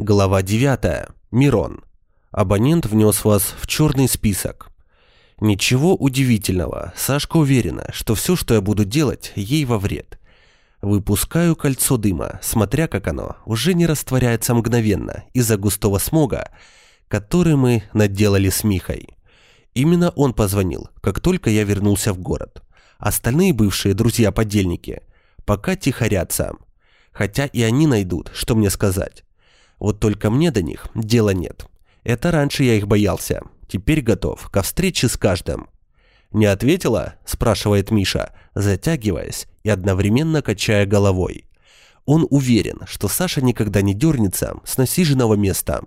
Глава 9. Мирон. Абонент внес вас в черный список. Ничего удивительного. Сашка уверена, что все, что я буду делать, ей во вред. Выпускаю кольцо дыма, смотря как оно уже не растворяется мгновенно из-за густого смога, который мы наделали с Михой. Именно он позвонил, как только я вернулся в город. Остальные бывшие друзья-подельники пока тихорятся. Хотя и они найдут, что мне сказать. Вот только мне до них дела нет. Это раньше я их боялся. Теперь готов ко встрече с каждым. «Не ответила?» – спрашивает Миша, затягиваясь и одновременно качая головой. Он уверен, что Саша никогда не дернется с насиженного места.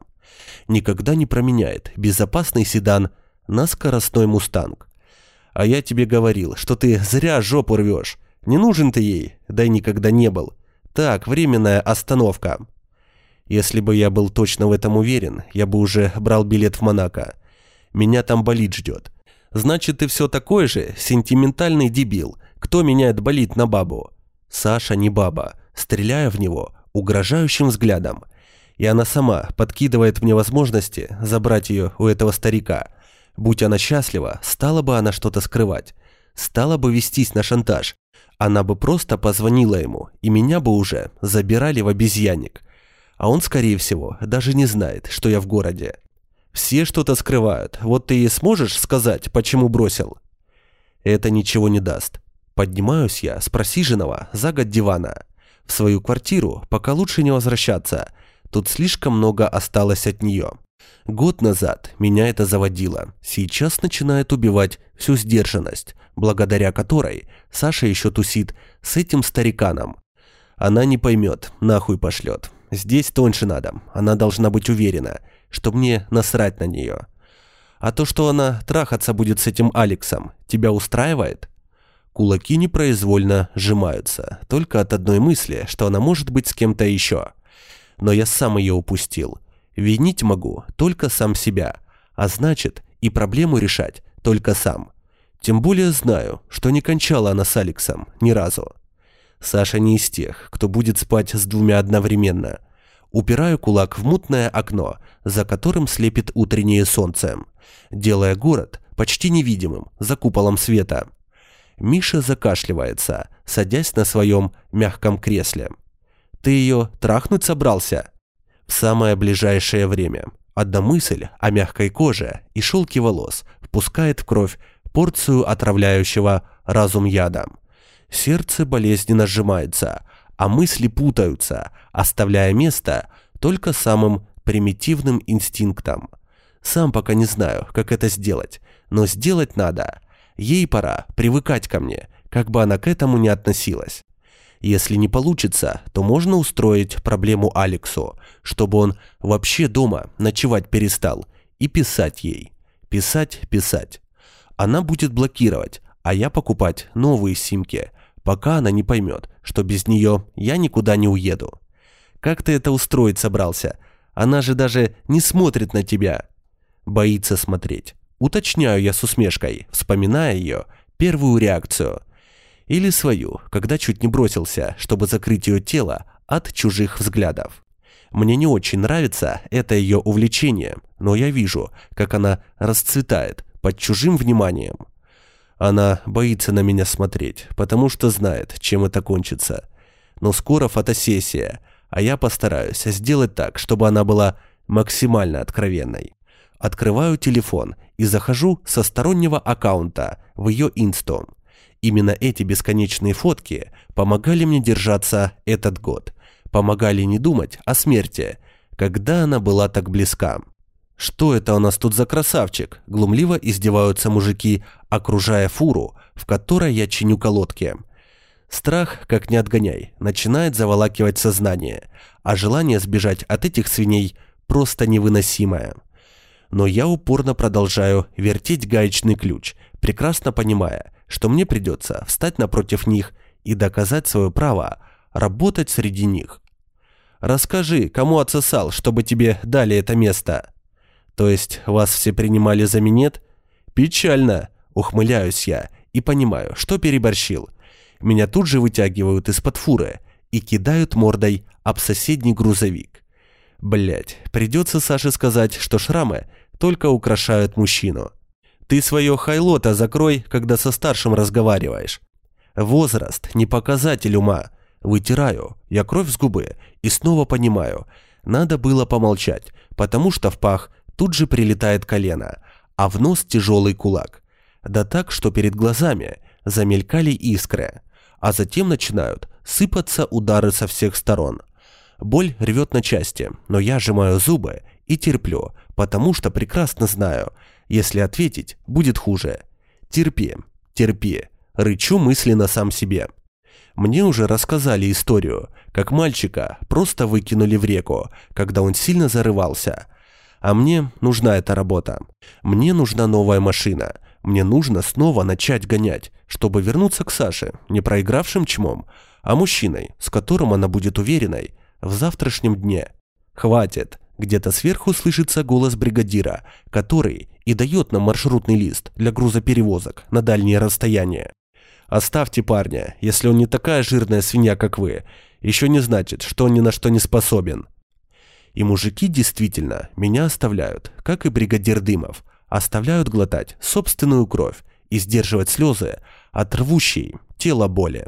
Никогда не променяет безопасный седан на скоростной мустанг. А я тебе говорил, что ты зря жопу рвешь. Не нужен ты ей, да и никогда не был. Так, временная остановка. Если бы я был точно в этом уверен, я бы уже брал билет в Монако. Меня там болит ждет. Значит, ты все такой же сентиментальный дебил. Кто меняет болит на бабу? Саша не баба, стреляя в него угрожающим взглядом. И она сама подкидывает мне возможности забрать ее у этого старика. Будь она счастлива, стала бы она что-то скрывать. Стала бы вестись на шантаж. Она бы просто позвонила ему, и меня бы уже забирали в обезьянник а он, скорее всего, даже не знает, что я в городе. Все что-то скрывают, вот ты и сможешь сказать, почему бросил? Это ничего не даст. Поднимаюсь я с просиженного за год дивана. В свою квартиру пока лучше не возвращаться, тут слишком много осталось от нее. Год назад меня это заводило, сейчас начинает убивать всю сдержанность, благодаря которой Саша еще тусит с этим стариканом. Она не поймет, нахуй пошлет. Здесь тоньше надо. Она должна быть уверена, что мне насрать на нее. А то, что она трахаться будет с этим Алексом, тебя устраивает? Кулаки непроизвольно сжимаются, только от одной мысли, что она может быть с кем-то еще. Но я сам ее упустил. Винить могу только сам себя, а значит и проблему решать только сам. Тем более знаю, что не кончала она с Алексом ни разу. Саша не из тех, кто будет спать с двумя одновременно. Упираю кулак в мутное окно, за которым слепит утреннее солнце, делая город почти невидимым за куполом света. Миша закашливается, садясь на своем мягком кресле. «Ты ее трахнуть собрался?» В самое ближайшее время. Одна мысль о мягкой коже и шелке волос впускает в кровь порцию отравляющего разум яда. Сердце болезненно сжимается, а мысли путаются, оставляя место только самым примитивным инстинктам. Сам пока не знаю, как это сделать, но сделать надо. Ей пора привыкать ко мне, как бы она к этому не относилась. Если не получится, то можно устроить проблему Алексу, чтобы он вообще дома ночевать перестал, и писать ей. Писать, писать. Она будет блокировать, а я покупать новые симки, пока она не поймет, что без нее я никуда не уеду. Как ты это устроить собрался? Она же даже не смотрит на тебя. Боится смотреть. Уточняю я с усмешкой, вспоминая ее первую реакцию. Или свою, когда чуть не бросился, чтобы закрыть ее тело от чужих взглядов. Мне не очень нравится это ее увлечение, но я вижу, как она расцветает под чужим вниманием. Она боится на меня смотреть, потому что знает, чем это кончится. Но скоро фотосессия, а я постараюсь сделать так, чтобы она была максимально откровенной. Открываю телефон и захожу со стороннего аккаунта в ее инсту. Именно эти бесконечные фотки помогали мне держаться этот год. Помогали не думать о смерти, когда она была так близка. «Что это у нас тут за красавчик?» – глумливо издеваются мужики, окружая фуру, в которой я чиню колодки. Страх, как не отгоняй, начинает заволакивать сознание, а желание сбежать от этих свиней просто невыносимое. Но я упорно продолжаю вертеть гаечный ключ, прекрасно понимая, что мне придется встать напротив них и доказать свое право работать среди них. «Расскажи, кому отсосал, чтобы тебе дали это место?» То есть вас все принимали за минет? Печально, ухмыляюсь я и понимаю, что переборщил. Меня тут же вытягивают из-под фуры и кидают мордой об соседний грузовик. Блять, придется Саше сказать, что шрамы только украшают мужчину. Ты свое хайлота закрой, когда со старшим разговариваешь. Возраст не показатель ума. Вытираю, я кровь с губы и снова понимаю, надо было помолчать, потому что в пах тут же прилетает колено, а в нос тяжелый кулак. Да так, что перед глазами замелькали искры, а затем начинают сыпаться удары со всех сторон. Боль рвет на части, но я сжимаю зубы и терплю, потому что прекрасно знаю, если ответить, будет хуже. Терпи, терпи, рычу мысленно сам себе. Мне уже рассказали историю, как мальчика просто выкинули в реку, когда он сильно зарывался. А мне нужна эта работа. Мне нужна новая машина. Мне нужно снова начать гонять, чтобы вернуться к Саше, не проигравшим чмом, а мужчиной, с которым она будет уверенной в завтрашнем дне. Хватит. Где-то сверху слышится голос бригадира, который и дает нам маршрутный лист для грузоперевозок на дальние расстояния. Оставьте парня, если он не такая жирная свинья, как вы. Еще не значит, что он ни на что не способен. И мужики действительно меня оставляют, как и бригадир Дымов, оставляют глотать собственную кровь и сдерживать слезы от рвущей тело боли.